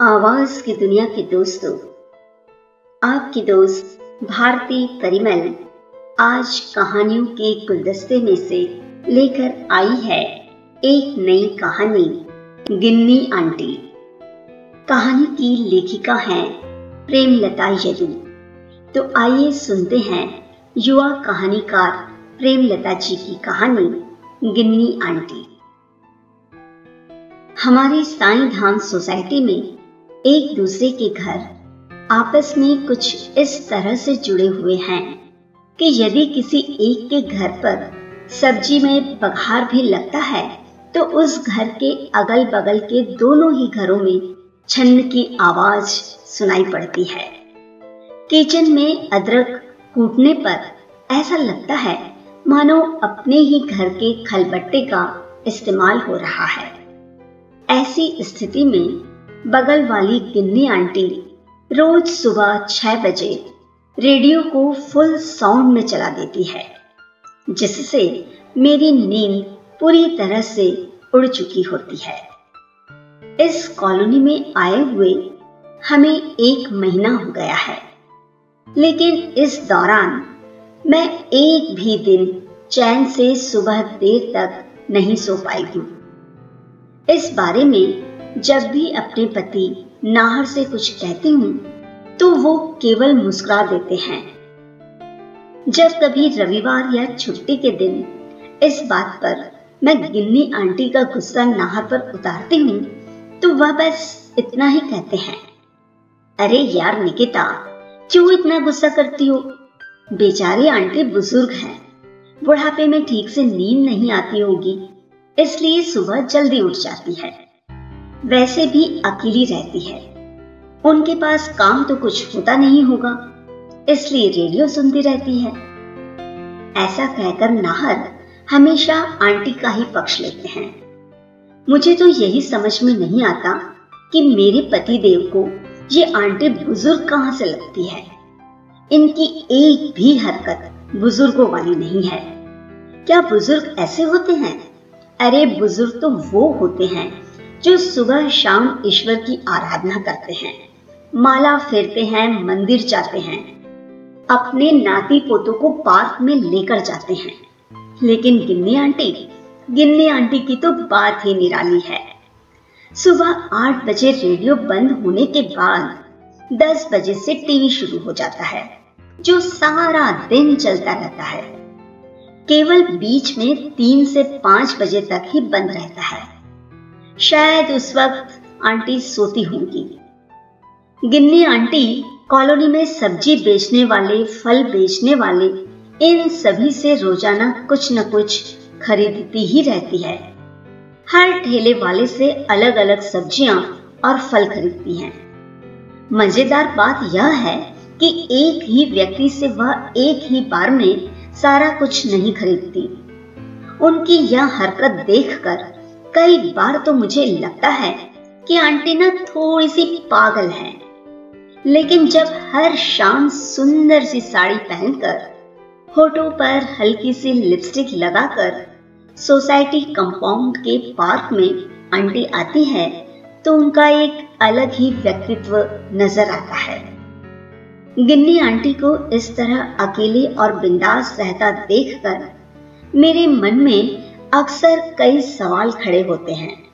आवाज़ की दुनिया के दोस्तों, आपकी दोस्त भारती परिमल आज कहानियों के गुलदस्ते में से लेकर आई है एक नई कहानी, गिन्नी आंटी। कहानी की लेखिका है प्रेमलता यदु। तो आइए सुनते हैं युवा कहानीकार प्रेमलता जी की कहानी, गिन्नी आंटी। हमारी साई धाम सोसाइटी में एक दूसरे के घर आपस में कुछ इस तरह से जुड़े हुए हैं कि यदि किसी एक के घर पर सब्ज़ी में बघार भी लगता है तो उस घर के अगल बगल के दोनों ही घरों में छन्न की आवाज़ सुनाई पड़ती है। किचन में अदरक कूटने पर ऐसा लगता है, मानो अपने ही घर के खलबट्टे का इस्तेमाल हो रहा है। ऐसी स्थिति में बगल वाली गिन्नी आंटी रोज सुबह छह बजे रेडियो को फुल साउंड में चला देती है, जिससे मेरी नींद पूरी तरह से उड़ चुकी होती है। इस कॉलोनी में आए हुए हमें एक महीना हो गया है, लेकिन इस दौरान मैं एक भी दिन चैन से सुबह देर तक नहीं सो पाई हूँ। इस बारे में जब भी अपने पति नाहर से कुछ कहती हूँ तो वो केवल मुस्कुरा देते हैं। जब कभी रविवार या छुट्टी के दिन इस बात पर मैं गिन्नी आंटी का गुस्सा नाहर पर उतारती हूँ तो वह बस इतना ही कहते हैं। अरे यार निकिता, क्यों इतना गुस्सा करती हो? बेचारी आंटी बुज़ुर्ग हैं। बुढ़ापे में ठीक से नींद नहीं आती होगी, इसलिए सुबह जल्दी उठ जाती है। वैसे भी अकेली रहती है। उनके पास काम तो कुछ होता नहीं होगा, इसलिए रेडियो सुनती रहती है। ऐसा कहकर नाहर हमेशा आंटी का ही पक्ष लेते हैं। मुझे तो यही समझ में नहीं आता कि मेरे पति देव को ये आंटी बुज़ुर्ग कहाँ से लगती है। इनकी एक भी हरकत बुज़ुर्गों वाली नहीं है। क्या बुज़ुर्ग ऐसे होते हैं? अरे बुज़ुर्ग तो वो होते हैं जो सुबह शाम ईश्वर की आराधना करते हैं, माला फेरते हैं, मंदिर जाते हैं, अपने नाती पोतों को पार्क में लेकर जाते हैं। लेकिन गिन्नी आंटी गिन्नी आंटी की तो बात ही निराली है। सुबह आठ बजे रेडियो बंद होने के बाद दस बजे से टीवी शुरू हो जाता है, जो सारा दिन चलता रहता है। केवल बीच में तीन से पाँच बजे तक ही बंद रहता है। शायद उस वक्त आंटी सोती होंगी। गिन्नी आंटी कॉलोनी में सब्ज़ी बेचने वाले, फल बेचने वाले, इन सभी से रोज़ाना कुछ न कुछ खरीदती ही रहती है। हर ठेले वाले से अलग अलग सब्ज़ियाँ और फल खरीदती हैं। मज़ेदार बात यह है कि एक ही व्यक्ति से वह एक ही बार में सारा कुछ नहीं खरीदती। उनकी यह हरकत देखकर कई बार तो मुझे लगता है कि आंटी ना थोड़ी सी पागल है। लेकिन जब हर शाम सुंदर सी साड़ी पहनकर, होठों पर हल्की सी लिपस्टिक लगाकर सोसाइटी कंपाउंड के पार्क में आंटी आती है तो उनका एक अलग ही व्यक्तित्व नज़र आता है। गिन्नी आंटी को इस तरह अकेले और बिंदास रहता देखकर मेरे मन में अक्सर कई सवाल खड़े होते हैं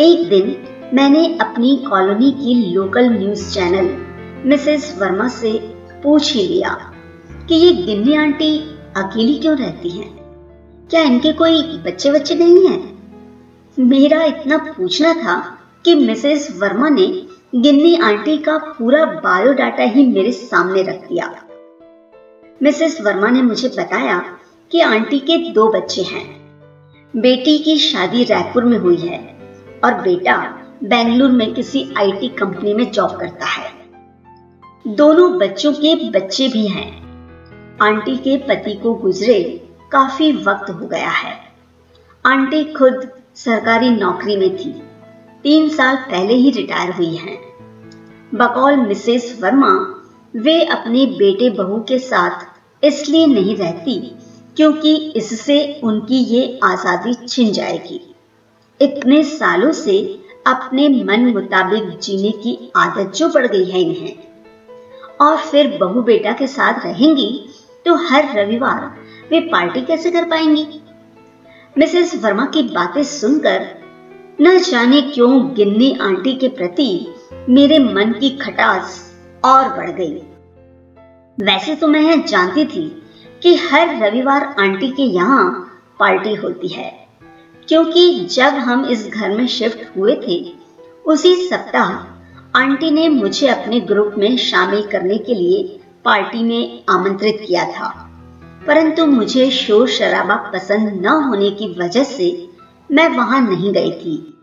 एक दिन मैंने अपनी कॉलोनी की local news channel, Mrs Verma से पूछ ही लिया कि ये गिन्नी आंटी अकेली क्यों रहती हैं? क्या इनके कोई बच्चे बच्चे नहीं हैं? मेरा इतना पूछना था कि मिसेस वर्मा ने गिन्नी आंटी का पूरा बायोडाटा ही मेरे सामने रख दिया मिसेस वर्मा ने मुझे बताया कि आंटी के दो बच्चे हैं बेटी की शादी रायपुर में हुई है और बेटा बेंगलुरु में किसी आईटी कंपनी में जॉब करता है। दोनों बच्चों के बच्चे भी हैं। आंटी के पति को गुजरे काफ़ी वक्त हो गया है। आंटी खुद सरकारी नौकरी में थी। तीन साल पहले ही रिटायर हुई हैं। बकौल मिसेस वर्मा वे अपने बेटे बहू के साथ इसलिए नहीं रहती क्योंकि इससे उनकी ये आज़ादी छिन जाएगी। इतने सालों से अपने मन मुताबिक जीने की आदत जो पड़ गई है इन्हें। और फिर बहू बेटा के साथ रहेंगी तो हर रविवार वे पार्टी कैसे कर पाएँगी? मिसेस वर्मा की बातें सुनकर न जाने क्यों गिन्नी आंटी के प्रति मेरे मन की खटास और बढ़ गई। वैसे तो मैं जानती थी कि हर रविवार आंटी के यहाँ पार्टी होती है। क्योंकि जब हम इस घर में शिफ्ट हुए थे, उसी सप्ताह आंटी ने मुझे अपने ग्रुप में शामिल करने के लिए पार्टी में आमंत्रित किया था। परंतु मुझे शोर शराबा पसंद न होने की वजह से मैं वहाँ नहीं गई थी।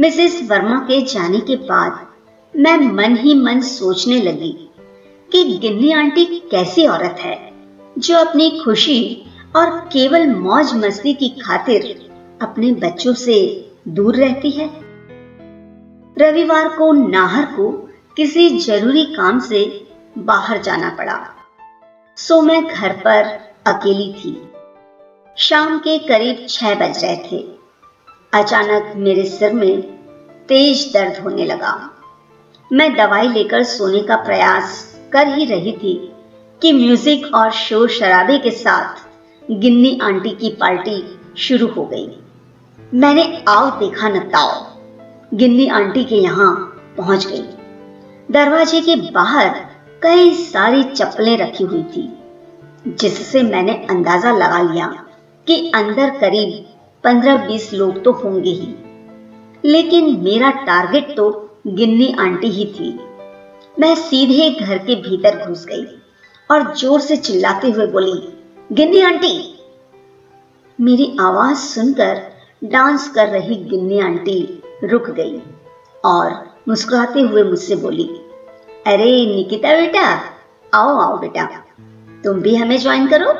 मिसेस वर्मा के जाने के बाद मैं मन ही मन सोचने लगी कि गिन्नी आंटी कैसी औरत है। जो अपनी खुशी और केवल मौज मस्ती की खातिर अपने बच्चों से दूर रहती है। रविवार को नाहर को किसी ज़रूरी काम से बाहर जाना पड़ा। सो मैं घर पर अकेली थी। शाम के करीब छह बज रहे थे। अचानक मेरे सिर में तेज दर्द होने लगा। मैं दवाई लेकर सोने का प्रयास कर ही रही थी। कि म्यूज़िक और शोर शराबे के साथ गिन्नी आंटी की पार्टी शुरू हो गई। मैंने आओ देखा न ताओ। गिन्नी आंटी के यहाँ पहुँच गई। दरवाजे के बाहर कई सारी चप्पलें रखी हुई थी, जिससे मैंने अंदाज़ा लगा लिया कि अंदर करीब पंद्रह बीस लोग तो होंगे ही। लेकिन मेरा टारगेट तो गिन्नी आंटी ही थी। मैं सीधे घर के भीतर घुस गई। और ज़ोर से चिल्लाते हुए बोली, गिन्नी आंटी! मेरी आवाज़ सुनकर डांस कर रही गिन्नी आंटी रुक गई और मुस्कुराते हुए मुझसे बोली, अरे निकिता बेटा, आओ आओ बेटा, तुम भी हमें ज्वाइन करो।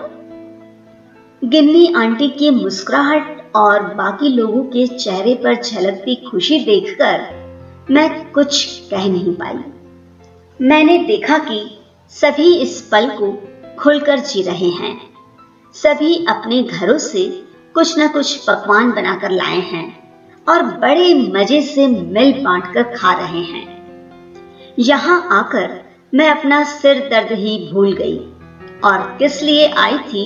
गिन्नी आंटी की मुस्कुराहट और बाकी लोगों के चेहरे पर झलकती खुशी देखकर मैं कुछ कह नहीं पाई। मैंने देखा कि सभी इस पल को खुलकर जी रहे हैं। सभी अपने घरों से कुछ न कुछ पकवान बनाकर लाए हैं और बड़े मज़े से मिल बांट कर खा रहे हैं। यहाँ आकर मैं अपना सिर दर्द ही भूल गई और किस लिए आई थी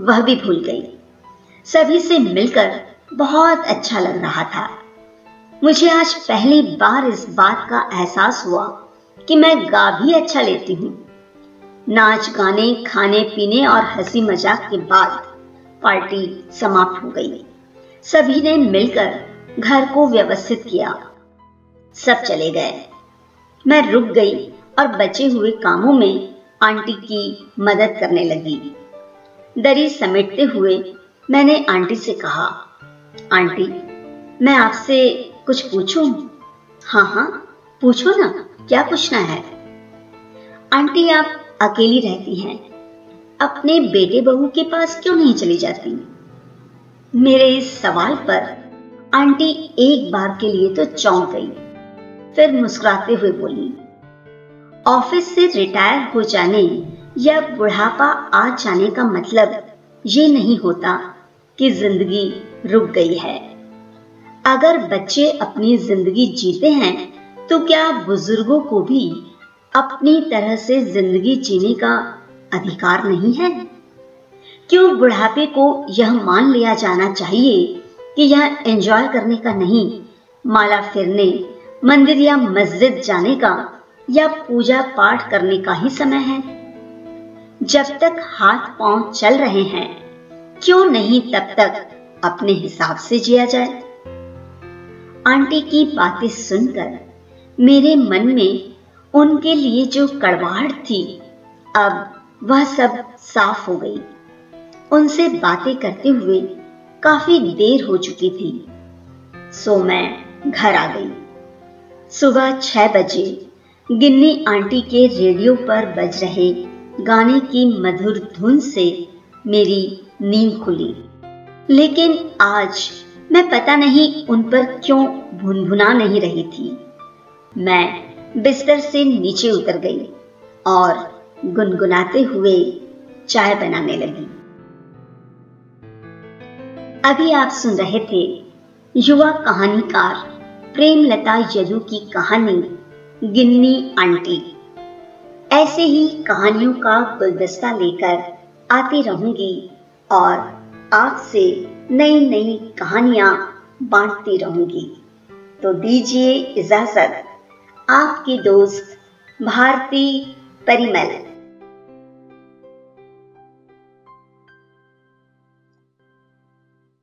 वह भी भूल गई। सभी से मिलकर बहुत अच्छा लग रहा था। मुझे आज पहली बार इस बात का एहसास हुआ कि मैं गा भी अच्छा लेती हूँ। नाच, गाने, खाने, पीने और हँसी मज़ाक के बाद पार्टी समाप्त हो गई। सभी ने मिलकर घर को व्यवस्थित किया। सब चले गए। मैं रुक गई और बचे हुए कामों में आंटी की मदद करने लगी। दरी समेटते हुए मैंने आंटी से कहा, आंटी, मैं आपसे कुछ पूछूँ? हाँ हाँ पूछो ना, क्या पूछना है? आंटी, आप अकेली रहती हैं। अपने बेटे बहू के पास क्यों नहीं चली जाती? मेरे इस सवाल पर आंटी एक बार के लिए तो चौंक गई। फिर मुस्कुराते हुए बोली, ऑफ़िस से रिटायर हो जाने या बुढ़ापा आ जाने का मतलब ये नहीं होता कि ज़िंदगी रुक गई है। अगर बच्चे अपनी ज़िंदगी जीते हैं तो क्या बुज़ुर्गों को भी अपनी तरह से ज़िंदगी जीने का अधिकार नहीं है। क्यों बुढ़ापे को यह मान लिया जाना चाहिए कि यह एंजॉय करने का नहीं? माला फिरने, मंदिर या मस्जिद जाने का या पूजा पाठ करने का ही समय है। जब तक हाथ पाँव चल रहे हैं, क्यों नहीं तब तक अपने हिसाब से जिया जाए? आंटी की बातें सुनकर मेरे मन में उनके लिए जो कड़वाहट थी, अब वह सब साफ़ हो गई। उनसे बातें करते हुए काफ़ी देर हो चुकी थी। सो मैं घर आ गई। सुबह छह बजे गिन्नी आंटी के रेडियो पर बज रहे गाने की मधुर धुन से मेरी नींद खुली। लेकिन आज मैं पता नहीं उन पर क्यों भुनभुना नहीं रही थी। मैं बिस्तर से नीचे उतर गई और गुनगुनाते हुए चाय बनाने लगी। अभी आप सुन रहे थे युवा कहानीकार प्रेमलता यदु की कहानी, गिन्नी आंटी। ऐसे ही कहानियों का गुलदस्ता लेकर आती रहूँगी और आपसे नई नई कहानियाँ बांटती रहूँगी। तो दीजिए इजाज़त। आपकी दोस्त भारती परिमल।